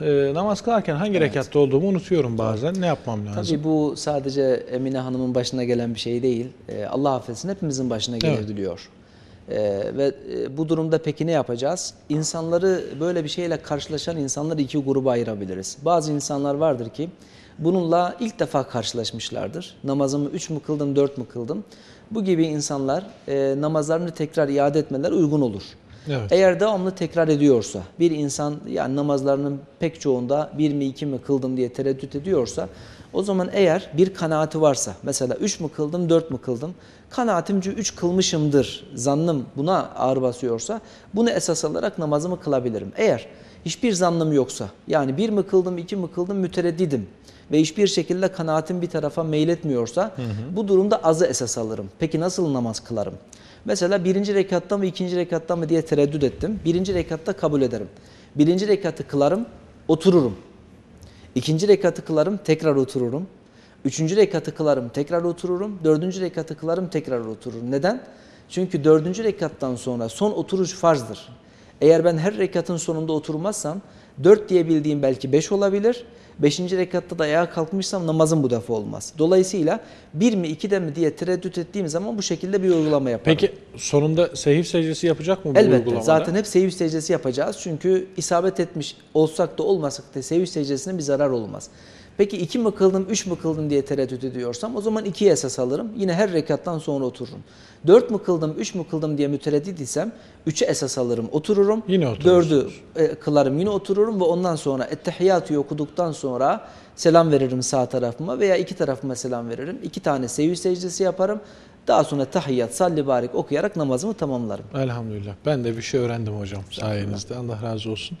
e, namaz kılarken hangi rekatta olduğumu unutuyorum bazen. Ne yapmam lazım? Tabii bu sadece Emine Hanım'ın başına gelen bir şey değil. Ee, Allah affetsin hepimizin başına Evet. gelebiliyor. Ee, ve e, bu durumda peki ne yapacağız? İnsanları böyle bir şeyle karşılaşan insanları iki gruba ayırabiliriz. Bazı insanlar vardır ki bununla ilk defa karşılaşmışlardır. Namazımı üç mü kıldım, dört mü kıldım? Bu gibi insanlar e, namazlarını tekrar iade etmeler uygun olur. Evet. Eğer devamlı tekrar ediyorsa, bir insan yani namazlarının pek çoğunda bir mi iki mi kıldım diye tereddüt ediyorsa, o zaman eğer bir kanaati varsa, mesela üç mü kıldım, dört mü kıldım, kanaatimce üç kılmışımdır, zannım buna ağır basıyorsa, bunu esas alarak namazımı kılabilirim. Eğer hiçbir zannım yoksa, yani bir mi kıldım, iki mi kıldım, mütereddidim ve hiçbir şekilde kanaatim bir tarafa meyletmiyorsa, bu durumda azı esas alırım. Peki nasıl namaz kılarım? Mesela birinci rekatta mı ikinci rekatta mı diye tereddüt ettim. Birinci rekatta kabul ederim. Birinci rekatı kılarım, otururum. İkinci rekatı kılarım, tekrar otururum. Üçüncü rekatı kılarım, tekrar otururum. Dördüncü rekatı kılarım, tekrar otururum. Neden? Çünkü dördüncü rekattan sonra son oturuş farzdır. Eğer ben her rekatın sonunda oturmazsam dört diye bildiğim belki beş olabilir. Beşinci rekatta da ayağa kalkmışsam namazım bu defa olmaz. Dolayısıyla bir mi iki de mi diye tereddüt ettiğim zaman bu şekilde bir uygulama yaparım. Peki sonunda sehif secdesi yapacak mı bu Elbette. uygulamada? Zaten hep sevinç secdesi yapacağız. Çünkü isabet etmiş olsak da olmasak da sevinç secdesine bir zarar olmaz. Peki iki mi kıldım, üç mü kıldım diye tereddüt ediyorsam o zaman ikiye esas alırım. Yine her rekattan sonra otururum. Dört mü kıldım, üç mü kıldım diye mütereddit isem üçe esas alırım, otururum. Yine oturursunuz. Dördü e, kılarım, yine otururum ve ondan sonra Ettehiyyatü okuduktan sonra selam veririm sağ tarafıma veya iki tarafıma selam veririm. İki tane sevinç secdesi yaparım. Daha sonra tahiyyat, salli barik okuyarak namazımı tamamlarım. Elhamdülillah. Ben de bir şey öğrendim hocam sayenizde. Allah razı olsun.